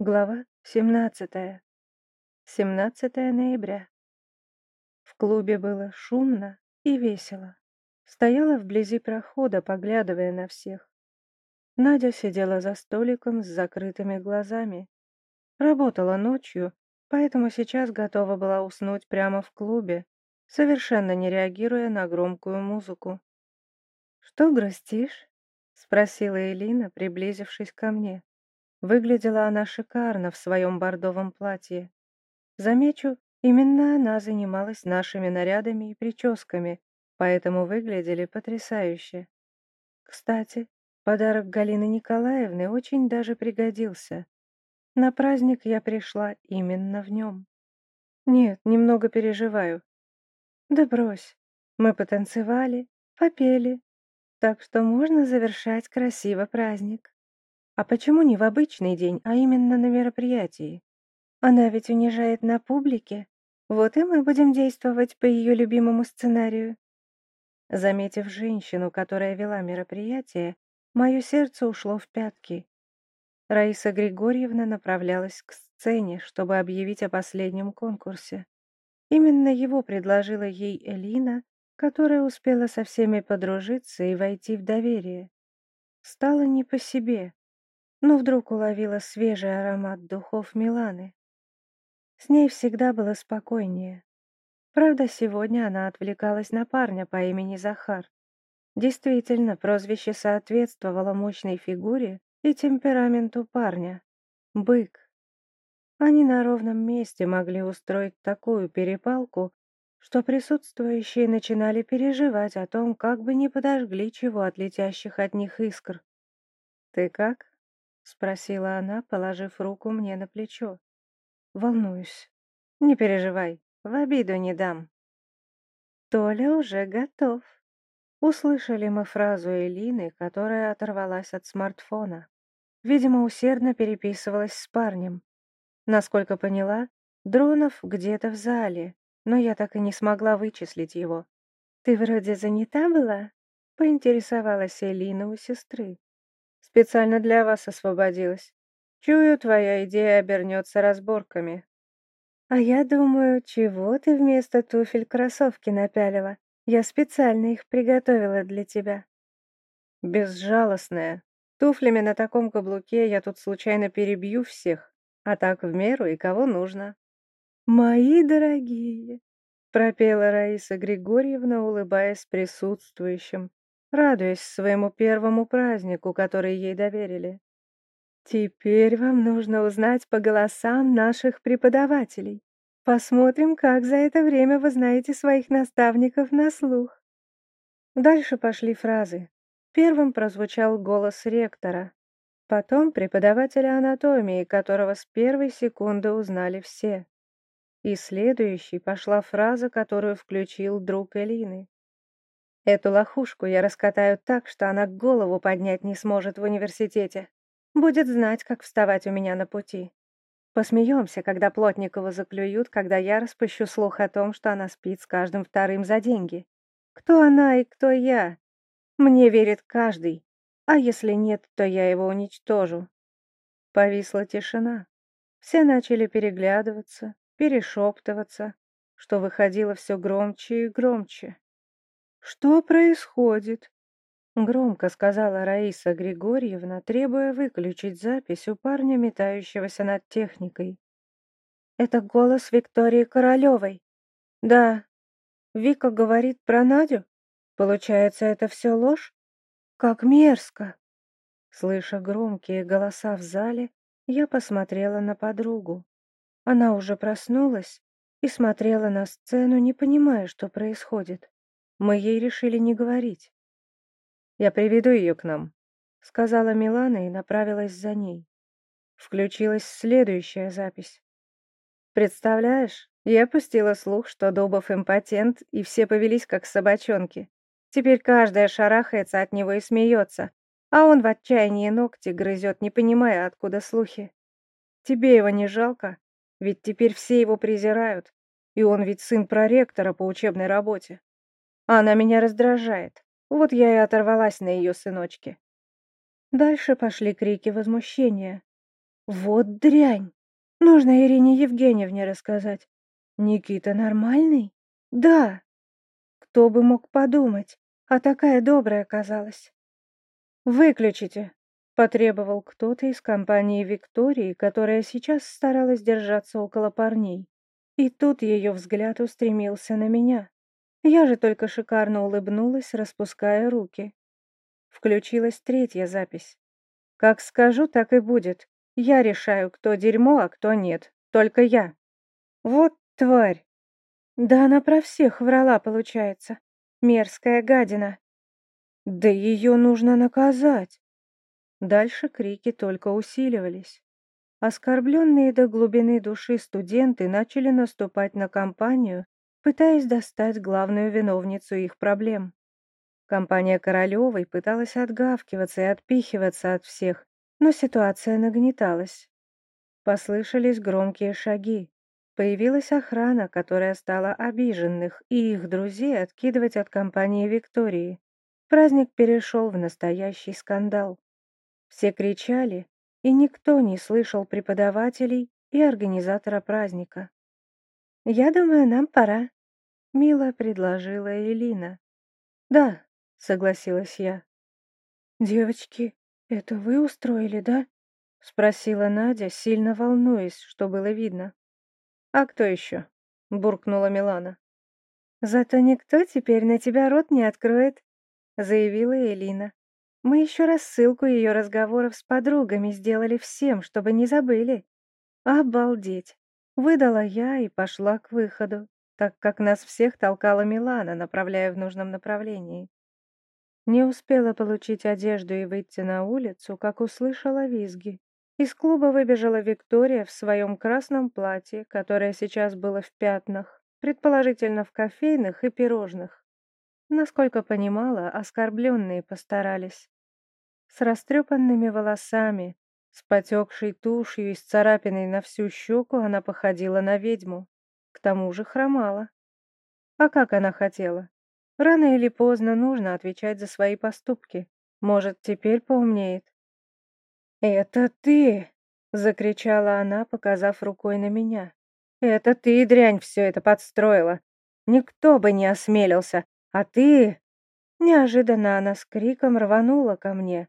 Глава 17. 17 ноября. В клубе было шумно и весело. Стояла вблизи прохода, поглядывая на всех. Надя сидела за столиком с закрытыми глазами. Работала ночью, поэтому сейчас готова была уснуть прямо в клубе, совершенно не реагируя на громкую музыку. «Что грустишь?» — спросила Элина, приблизившись ко мне. Выглядела она шикарно в своем бордовом платье. Замечу, именно она занималась нашими нарядами и прическами, поэтому выглядели потрясающе. Кстати, подарок Галины Николаевны очень даже пригодился. На праздник я пришла именно в нем. Нет, немного переживаю. Да брось, мы потанцевали, попели, так что можно завершать красиво праздник. А почему не в обычный день, а именно на мероприятии? Она ведь унижает на публике. Вот и мы будем действовать по ее любимому сценарию. Заметив женщину, которая вела мероприятие, мое сердце ушло в пятки. Раиса Григорьевна направлялась к сцене, чтобы объявить о последнем конкурсе. Именно его предложила ей Элина, которая успела со всеми подружиться и войти в доверие. Стало не по себе но вдруг уловила свежий аромат духов Миланы. С ней всегда было спокойнее. Правда, сегодня она отвлекалась на парня по имени Захар. Действительно, прозвище соответствовало мощной фигуре и темпераменту парня. Бык. Они на ровном месте могли устроить такую перепалку, что присутствующие начинали переживать о том, как бы не подожгли чего от летящих от них искр. «Ты как?» — спросила она, положив руку мне на плечо. «Волнуюсь. Не переживай, в обиду не дам». «Толя уже готов». Услышали мы фразу Элины, которая оторвалась от смартфона. Видимо, усердно переписывалась с парнем. Насколько поняла, Дронов где-то в зале, но я так и не смогла вычислить его. «Ты вроде занята была?» — поинтересовалась Элина у сестры. Специально для вас освободилась. Чую, твоя идея обернется разборками. А я думаю, чего ты вместо туфель кроссовки напялила? Я специально их приготовила для тебя. Безжалостная. Туфлями на таком каблуке я тут случайно перебью всех, а так в меру и кого нужно. Мои дорогие, пропела Раиса Григорьевна, улыбаясь присутствующим радуясь своему первому празднику, который ей доверили. Теперь вам нужно узнать по голосам наших преподавателей. Посмотрим, как за это время вы знаете своих наставников на слух. Дальше пошли фразы. Первым прозвучал голос ректора, потом преподавателя анатомии, которого с первой секунды узнали все. И следующей пошла фраза, которую включил друг Элины. Эту лохушку я раскатаю так, что она голову поднять не сможет в университете. Будет знать, как вставать у меня на пути. Посмеемся, когда Плотникову заклюют, когда я распущу слух о том, что она спит с каждым вторым за деньги. Кто она и кто я? Мне верит каждый, а если нет, то я его уничтожу. Повисла тишина. Все начали переглядываться, перешептываться, что выходило все громче и громче. «Что происходит?» Громко сказала Раиса Григорьевна, требуя выключить запись у парня, метающегося над техникой. «Это голос Виктории Королевой». «Да». Вика говорит про Надю? Получается, это все ложь? Как мерзко!» Слыша громкие голоса в зале, я посмотрела на подругу. Она уже проснулась и смотрела на сцену, не понимая, что происходит. Мы ей решили не говорить. «Я приведу ее к нам», — сказала Милана и направилась за ней. Включилась следующая запись. «Представляешь, я пустила слух, что Дубов импотент, и все повелись как собачонки. Теперь каждая шарахается от него и смеется, а он в отчаянии ногти грызет, не понимая, откуда слухи. Тебе его не жалко? Ведь теперь все его презирают, и он ведь сын проректора по учебной работе. Она меня раздражает. Вот я и оторвалась на ее сыночке. Дальше пошли крики возмущения. Вот дрянь! Нужно Ирине Евгеньевне рассказать. Никита нормальный? Да. Кто бы мог подумать, а такая добрая оказалась. Выключите, потребовал кто-то из компании Виктории, которая сейчас старалась держаться около парней. И тут ее взгляд устремился на меня. Я же только шикарно улыбнулась, распуская руки. Включилась третья запись. Как скажу, так и будет. Я решаю, кто дерьмо, а кто нет. Только я. Вот тварь. Да она про всех врала, получается. Мерзкая гадина. Да ее нужно наказать. Дальше крики только усиливались. Оскорбленные до глубины души студенты начали наступать на компанию, пытаясь достать главную виновницу их проблем. Компания Королевой пыталась отгавкиваться и отпихиваться от всех, но ситуация нагнеталась. Послышались громкие шаги. Появилась охрана, которая стала обиженных и их друзей откидывать от компании Виктории. Праздник перешел в настоящий скандал. Все кричали, и никто не слышал преподавателей и организатора праздника. «Я думаю, нам пора», — мило предложила Элина. «Да», — согласилась я. «Девочки, это вы устроили, да?» — спросила Надя, сильно волнуясь, что было видно. «А кто еще?» — буркнула Милана. «Зато никто теперь на тебя рот не откроет», — заявила Элина. «Мы еще рассылку ее разговоров с подругами сделали всем, чтобы не забыли». «Обалдеть!» — выдала я и пошла к выходу, так как нас всех толкала Милана, направляя в нужном направлении. Не успела получить одежду и выйти на улицу, как услышала визги. Из клуба выбежала Виктория в своем красном платье, которое сейчас было в пятнах, предположительно в кофейных и пирожных. Насколько понимала, оскорбленные постарались. С растрепанными волосами, с потекшей тушью и с царапиной на всю щеку она походила на ведьму. К тому же хромала. А как она хотела? Рано или поздно нужно отвечать за свои поступки. Может, теперь поумнеет. «Это ты!» — закричала она, показав рукой на меня. «Это ты, дрянь, все это подстроила! Никто бы не осмелился, а ты...» Неожиданно она с криком рванула ко мне,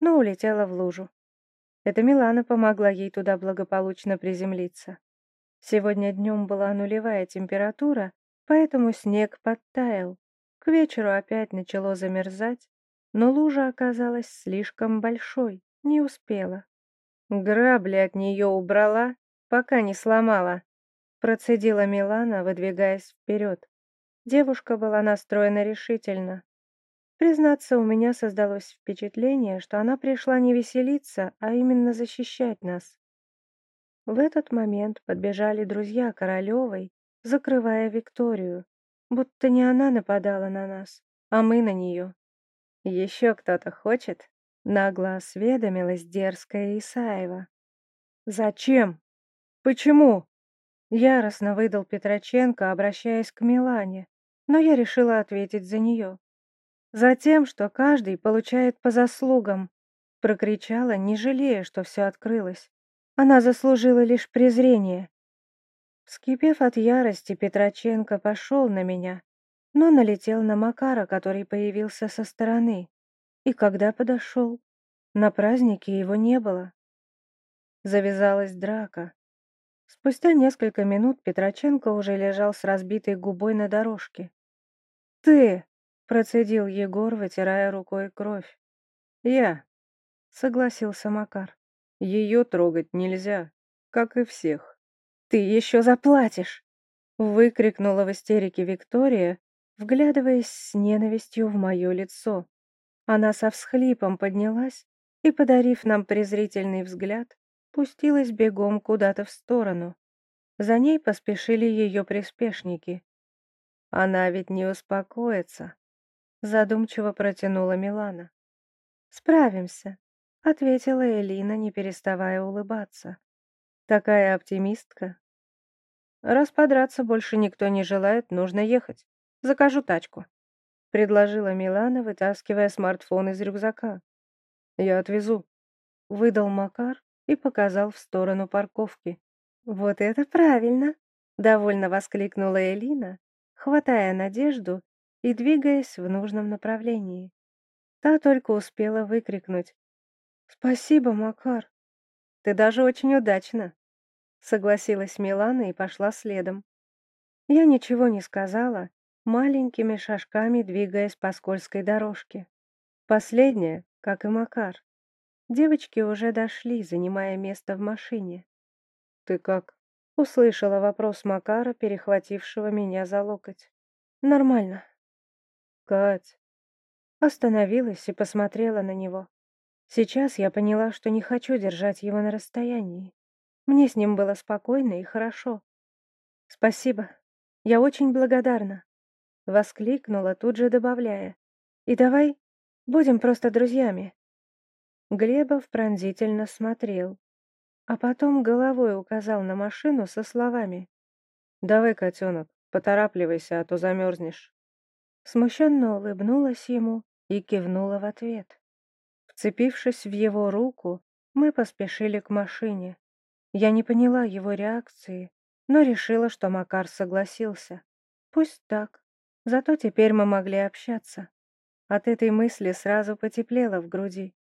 но улетела в лужу. Это Милана помогла ей туда благополучно приземлиться. Сегодня днем была нулевая температура, поэтому снег подтаял. К вечеру опять начало замерзать, но лужа оказалась слишком большой. Не успела. Грабли от нее убрала, пока не сломала. Процедила Милана, выдвигаясь вперед. Девушка была настроена решительно. Признаться, у меня создалось впечатление, что она пришла не веселиться, а именно защищать нас. В этот момент подбежали друзья Королевой, закрывая Викторию, будто не она нападала на нас, а мы на нее. «Еще кто-то хочет?» Нагло осведомилась дерзкая Исаева. «Зачем? Почему?» Яростно выдал Петроченко, обращаясь к Милане, но я решила ответить за нее. «Затем, что каждый получает по заслугам», прокричала, не жалея, что все открылось. Она заслужила лишь презрение. Вскипев от ярости, Петроченко пошел на меня, но налетел на Макара, который появился со стороны. И когда подошел, на празднике его не было. Завязалась драка. Спустя несколько минут Петроченко уже лежал с разбитой губой на дорожке. «Ты!» — процедил Егор, вытирая рукой кровь. «Я!» — согласился Макар. «Ее трогать нельзя, как и всех». «Ты еще заплатишь!» — выкрикнула в истерике Виктория, вглядываясь с ненавистью в мое лицо. Она со всхлипом поднялась и, подарив нам презрительный взгляд, пустилась бегом куда-то в сторону. За ней поспешили ее приспешники. «Она ведь не успокоится», — задумчиво протянула Милана. «Справимся», — ответила Элина, не переставая улыбаться. «Такая оптимистка». «Раз подраться больше никто не желает, нужно ехать. Закажу тачку». — предложила Милана, вытаскивая смартфон из рюкзака. «Я отвезу», — выдал Макар, и показал в сторону парковки. «Вот это правильно!» — довольно воскликнула Элина, хватая Надежду и двигаясь в нужном направлении. Та только успела выкрикнуть. «Спасибо, Макар!» «Ты даже очень удачно!» Согласилась Милана и пошла следом. Я ничего не сказала, маленькими шажками двигаясь по скользкой дорожке. Последняя, как и Макар. Девочки уже дошли, занимая место в машине. «Ты как?» — услышала вопрос Макара, перехватившего меня за локоть. «Нормально». «Кать». Остановилась и посмотрела на него. Сейчас я поняла, что не хочу держать его на расстоянии. Мне с ним было спокойно и хорошо. «Спасибо. Я очень благодарна», — воскликнула, тут же добавляя. «И давай будем просто друзьями». Глебов пронзительно смотрел, а потом головой указал на машину со словами. «Давай, котенок, поторапливайся, а то замерзнешь». Смущенно улыбнулась ему и кивнула в ответ. Вцепившись в его руку, мы поспешили к машине. Я не поняла его реакции, но решила, что Макар согласился. Пусть так, зато теперь мы могли общаться. От этой мысли сразу потеплело в груди.